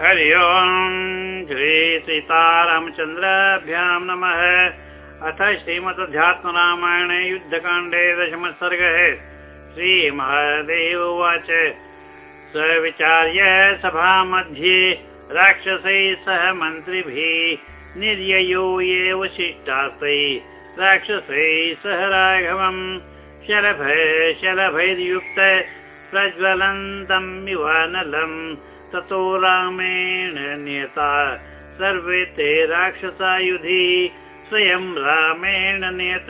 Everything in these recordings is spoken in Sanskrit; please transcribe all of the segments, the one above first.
हरि ओम् श्री सीतारामचन्द्राभ्यां नमः। अथ श्रीमदध्यात्मरामायणे युद्धकाण्डे दशम सर्गः श्रीमहादेव उवाच। स विचार्य सभा मध्ये राक्षसैः सह मन्त्रिभिः निर्ययो एव शिष्टास्तै राक्षसैः सह राघवम् शलभ शलभैर्युक्त प्रज्वलन्तम् इवानलम् ततो रामेण नियता सर्वे ते राक्षसायुधि स्वयं रामेण नियत।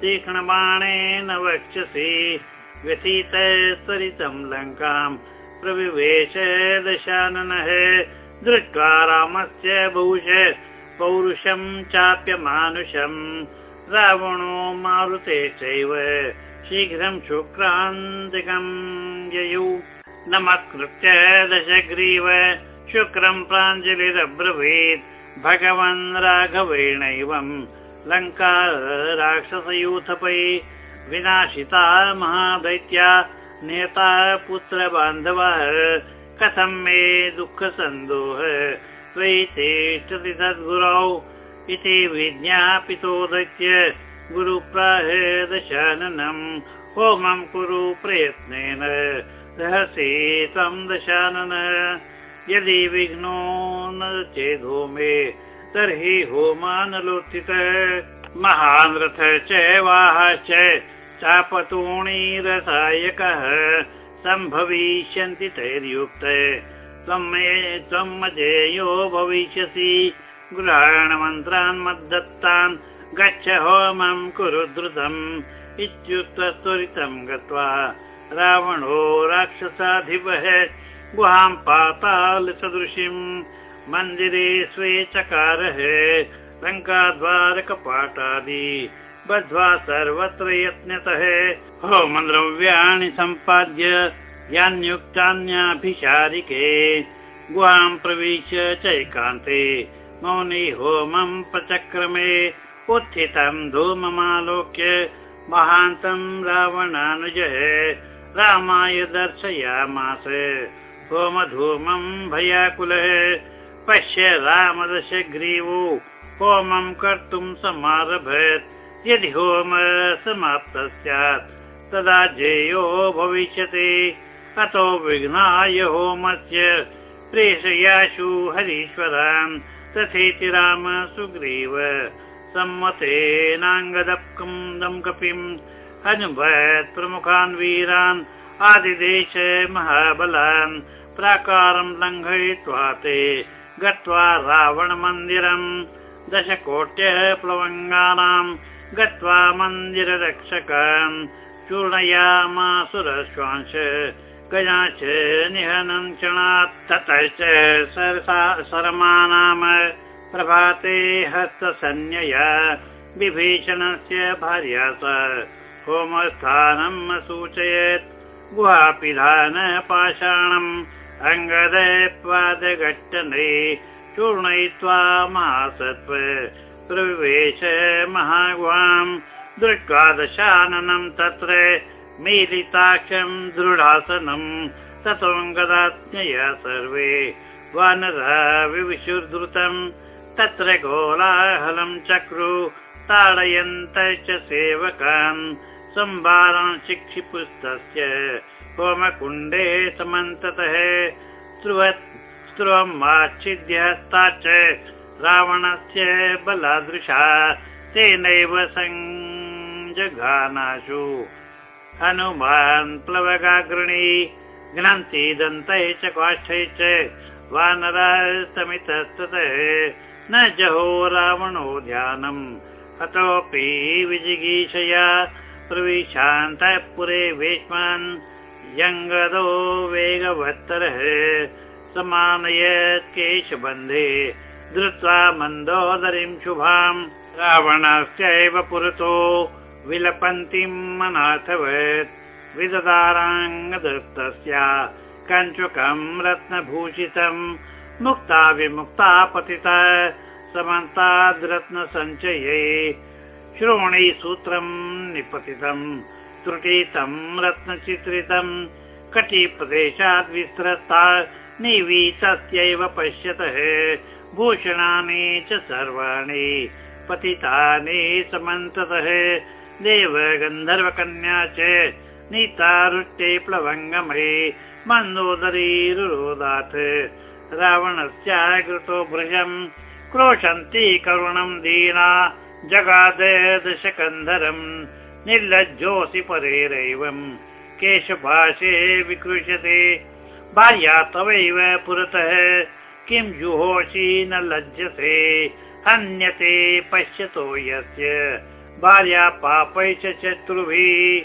तीक्ष्णबाणेन वक्षसि। व्यतीत त्वरितं लङ्काम् प्रविवेश दशाननः। दृष्ट्वा रामस्य बहुश पौरुषं चाप्यमानुषम् रावणो मारुते चैव। शीघ्रं शुक्रान्तिकं ययौ नमस्कृत्य दशग्रीव शुक्रं प्राञ्जलिरब्रवीत् भगवन् राघवेणैवं लङ्का राक्षसयूथपै विनाशिता महादैत्या नेता पुत्रबान्धवः कथं मे दुःखसन्दोह त्वयि तिष्ठति तद्गुरौ इति विज्ञापितो दैत्य गुरुप्राह दशाननम् होमं कुरु प्रयत्नेन रहसि त्वं दशानन यदि विघ्नो न चेदो मे तर्हि होमानलोत्थित महान् रथ च वाहश्च चापतूणीरसायकः सम्भविष्यन्ति तैर्युक्त। त्वं मे त्वं मजेयो भविष्यसि। गृहाणमन्त्रान् मद्दत्तान् गच्छ होमं कुरु द्रुतम्। इत्युक्त्वा त्वरितं गत्वा रावणो राक्षसाधिपः गुहां पातालसदृशीं मन्दिरे स्वे चकारः लङ्काद्वारकपाटादि बद्ध्वा सर्वत्र यत्नतः होमद्रव्याणि सम्पाद्य यान्युक्तान्याभिचारिके। गुहां प्रविश्य चैकान्ते मौनि होमं प्रचक्रमे। उत्थितं धूममालोक्य महान्तं रावणानुजः रामाय दर्शयामास होमधूमं भयाकुलः। पश्य रामदशग्रीवो होमं कर्तुं समारभत। यदि होम समाप्तः स्यात् तदा जेयो भविष्यति। अतो विघ्नाय होमस्य प्रेषयाशु हरीश्वरान्। तथेति राम सुग्रीव। सम्मतेनाङ्गदम् कपिम् अनुभत् प्रमुखान् वीरान् आदिदेश महाबलान् प्राकारं लङ्घयित्वा ते गत्वा रावणमन्दिरम्। दशकोट्यः प्लवङ्गानां गत्वा मन्दिररक्षकान् चूर्णयामासुरश्वांश गजाश्च निहनं क्षणात् ततश्च शरमानाम प्रभाते हस्तसन्यया विभीषणस्य भार्या स होमस्थानम् असूचयत्। गुहापिधान पाषाणम् अङ्गदपादघट्टने चूर्णयित्वा महासत्त्व प्रविवेश महागुहाम् दृष्ट्वा दशाननं तत्र मीलिताक्षम् दृढासनम् ततोऽङ्गदाज्ञया सर्वे वानरा विविशुर्धृतम् तत्र कोलाहलं चक्रु ताडयन्त च सेवकान् सम्भारान् शिक्षिपुस्तस्य होमकुण्डे समन्ततः। स्त्रुवमाच्छिद्य हस्ता च रावणस्य बलादृशा तेनैव सञ्जघानाशु हनुमान् प्लवगाग्रणी घ्नन्ति दन्तैः च काष्ठैः च वानरास्तमितस्ततः। न जहो रावणो ध्यानम् अतोऽपि विजिगीषया प्रविशान्तः पुरे वेश्मान् यङ्गदो वेगवत्तरः समानयत् केशबन्धे धृत्वा मन्दोदरीं शुभाम् रावणस्यैव पुरतो विलपन्तीम् अनाथवत् कञ्चुकम् रत्नभूषितम् मुक्ता विमुक्ता पतिता समन्ताद्रत्नसञ्चये श्रोणी सूत्रम् निपतितम् त्रुटितम् रत्नचित्रितम् कटिप्रदेशात् विस्तृता निवीतस्यैव पश्यतः भूषणानि च सर्वाणि पतितानि समन्ततः देव गन्धर्वकन्या च नीतारुष्टे प्लवङ्गमे मन्दोदरीरुरोदात् रावणस्याकृतो भृशम् क्रोशन्ति करुणम् दीना जगादशकन्धरम् निर्लज्जोऽसि परेरैवम् केशभाषे विकृष्यते। भार्या तवैव पुरतः किं जुहोषि न लज्जसे हन्यते पश्यतो यस्य। भार्या पापै च शत्रुभिः।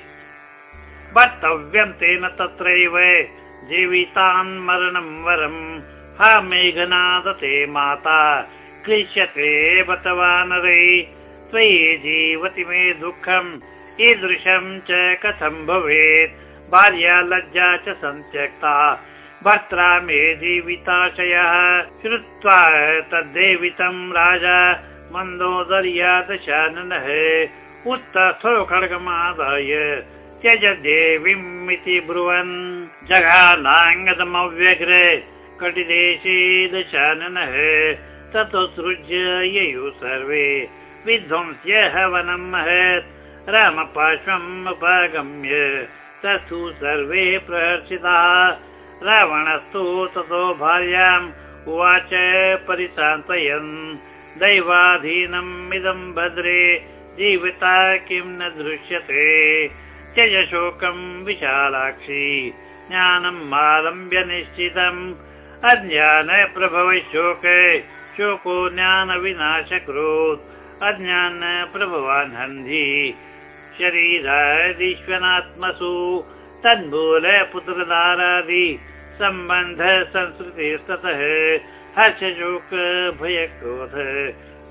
वक्तव्यं तेन तत्रैव जीवितान् मरणं वरम्। हा मेघनादते माता क्लिश्यते बत वानरै त्वयि जीवति मे दुःखम् ईदृशं च कथं भवेत्? भार्या लज्जा च सन्त्यक्ता भर्त्रा मे जीविताशयः। श्रुत्वा तद्देवितं राजा मन्दोदर्या दशाननः उत्तथो खड्गमादाय त्यज देवीम् इति ब्रुवन्। जघानाङ्गदमव्यग्रे कटिदेशे दशाननः ततोत्सृज्य ययुः सर्वे विध्वंस्य हवनम् महत्। रामपार्श्वम् उपागम्य तत्तु सर्वे प्रहर्षिताः। रावणस्तु ततो भार्याम् उवाच परिसान्तयन् दैवाधीनम् इदम् भद्रे। जीविता किं न दृश्यते। त्यज शोकम् विशालाक्षि। ज्ञानम् आलम्ब्य निश्चितम्। अज्ञान प्रभव शोके। शोको ज्ञानविनाशक्रोत् अज्ञान प्रभवान् हन्धि। शरीरादिश्वनात्मसु तन्मूल पुत्रदारादि सम्बन्ध संस्कृतिस्ततः हर्षशोक भयक्रोध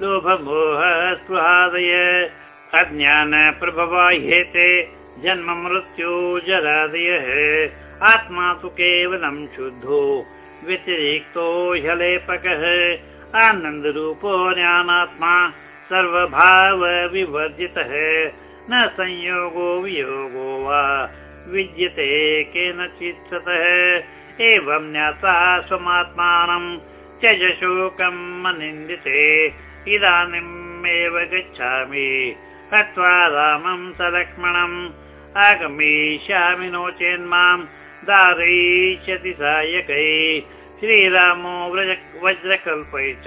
लोभमोह स्पृहादय। अज्ञान प्रभवाह्येते जन्म मृत्यु जरादयः। आत्मा तु केवलं शुद्धो व्यतिरिक्तो ह्यलेपकः आनन्दरूपो ज्ञानात्मा सर्वभाव विवर्जितः न संयोगो वियोगो वा विद्यते केनचित् सतः एवं ज्ञाता स्वमात्मानं त्यज शोकम् अनिन्दिते इदानीमेव गच्छामि। हत्वा रामं स लक्ष्मणम् आगमिष्यामि नो चेन्मां दारयिष्यति सायकै। श्रीरामो व्रज वज्रकल्पै च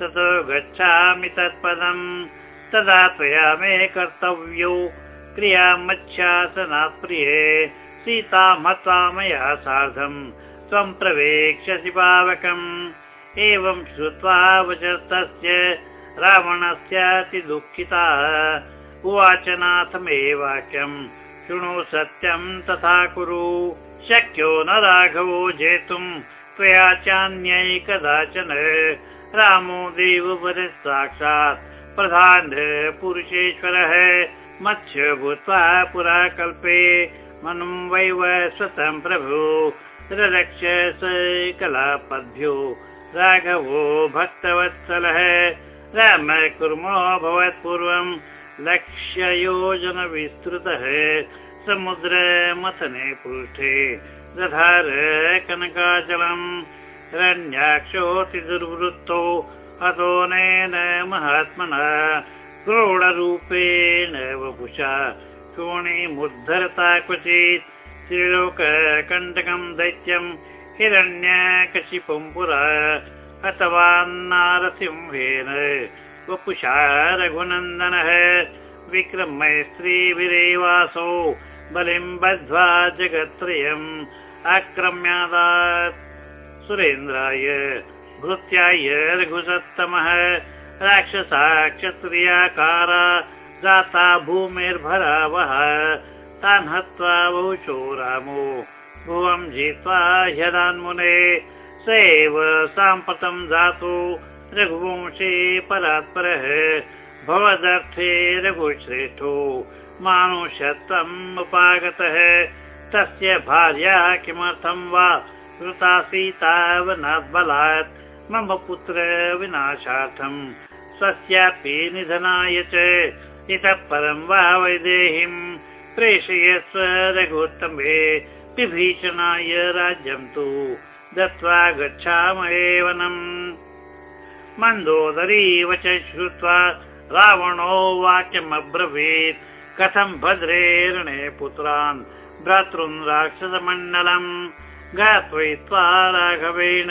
ततो गच्छामि तत्पदम्। तदा त्वया मे कर्तव्यौ। क्रियामच्छासनात् प्रिये। सीता मत्वा मया सार्धम्। त्वं प्रवेक्ष्यसि पावकम्। एवं श्रुत्वा वचस्तस्य रावणस्याति दुःखिताः। उवाच नाथ मे वाक्यम्। शृणु सत्यम् तथा कुरु। शक्यो न राघवो जेतुम्। त्वया चान्यै कदाचन रामो देववर साक्षात्। प्रधान पुरुषेश्वरः मत्स्य भूत्वा पुरा कल्पे। मनुं वैव स्वतं प्रभु रक्ष स कलापद्भ्यो राघवो भक्तवत्सलः राम कुर्मो भवत्पूर्वं लक्ष्ययोजनविस्तृतः समुद्रमथने पृष्ठे। दधार कनकाचलम् रण्याक्षोति दुर्वृत्तो अतोनेन महात्मना क्रोडरूपेण वपुषा। शोणिमुद्धरता क्वचित् त्रिलोककण्टकम् दैत्यम् हिरण्यकशिपुम् पुरा अथवा नारसिंहेन वपुषा रघुनन्दनः विक्रमैस्त्रीभिरेवासौ बलिम् बद्ध्वा जगत्त्रयम् आक्रम्यादात् सुरेन्द्राय भृत्याय रघुसत्तमः राक्षसा क्षत्रियाकारा जाता भूमिर्भरावः। तान् हत्वा बहुशो रामो। भुवं जित्वा ह्यदान्मुने स एव साम्प्रतं जातु रघुवंशे परात्परः। भवदर्थे रघुश्रेष्ठो मानुषत्वम् उपागतः। तस्य भार्या किमर्थं वा कृता सीतावनात् मम पुत्र विनाशार्थम्। स्वस्यापि निधनाय च। इतः परं वा वैदेहीम् प्रेषयस्व रघुत्तमे। विभीषणाय राज्यं तु दत्त्वा गच्छामहे वनम्। मन्दोदरी वच श्रुत्वा रावणो वाक्यमब्रवीत् कथं भद्रेरणे पुत्रान्। भ्रातॄन् राक्षसमण्डलम् गात्वयित्वा राघवेण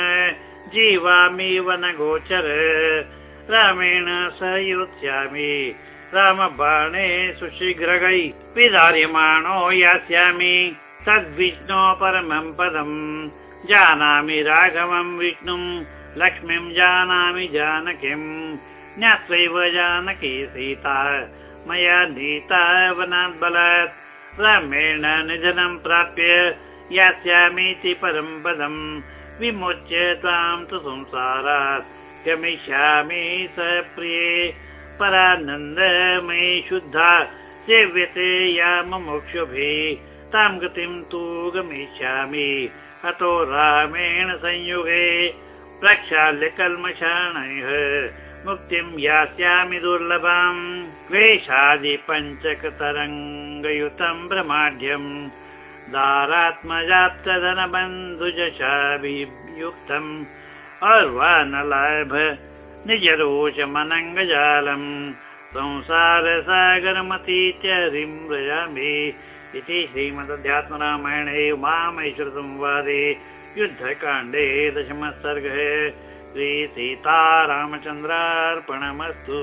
जीवामि वनगोचर रामेण स युत्स्यामि। रामबाणे सुशीघ्रगै विधार्यमाणो यास्यामि। तद्विष्णो परमं पदम् जानामि राघवं विष्णुम् लक्ष्मीं जानामि जानकीम् ज्ञात्वैव जानकी सीता। मया नीता वनात् बलात्। रामेण निधनं प्राप्य यास्यामीति परं पदम् विमोच्य त्वां तु संसारात् गमिष्यामि स प्रिये। परानन्दमयि शुद्धा सेव्यते या मुमुक्षुभिः। तां गतिं तु गमिष्यामि। अतो रामेण संयुगे। प्रक्षाल्य कल्मषाणयः मुक्तिं यास्यामि दुर्लभम् क्लेशादि पञ्चकतरङ्गयुतं ब्रह्माढ्यम् दारात्मजाप्तधनबन्धुजशाभियुक्तम् अर्वानलाभ निजरोषमनङ्गजालम् संसारसागरमतीत्यरिं व्रजामि इति श्रीमदध्यात्मरामायणे उमामहेश्वरसंवादे युद्धकाण्डे दशमः सर्गः श्रीसीतारामचन्द्रार्पणमस्तु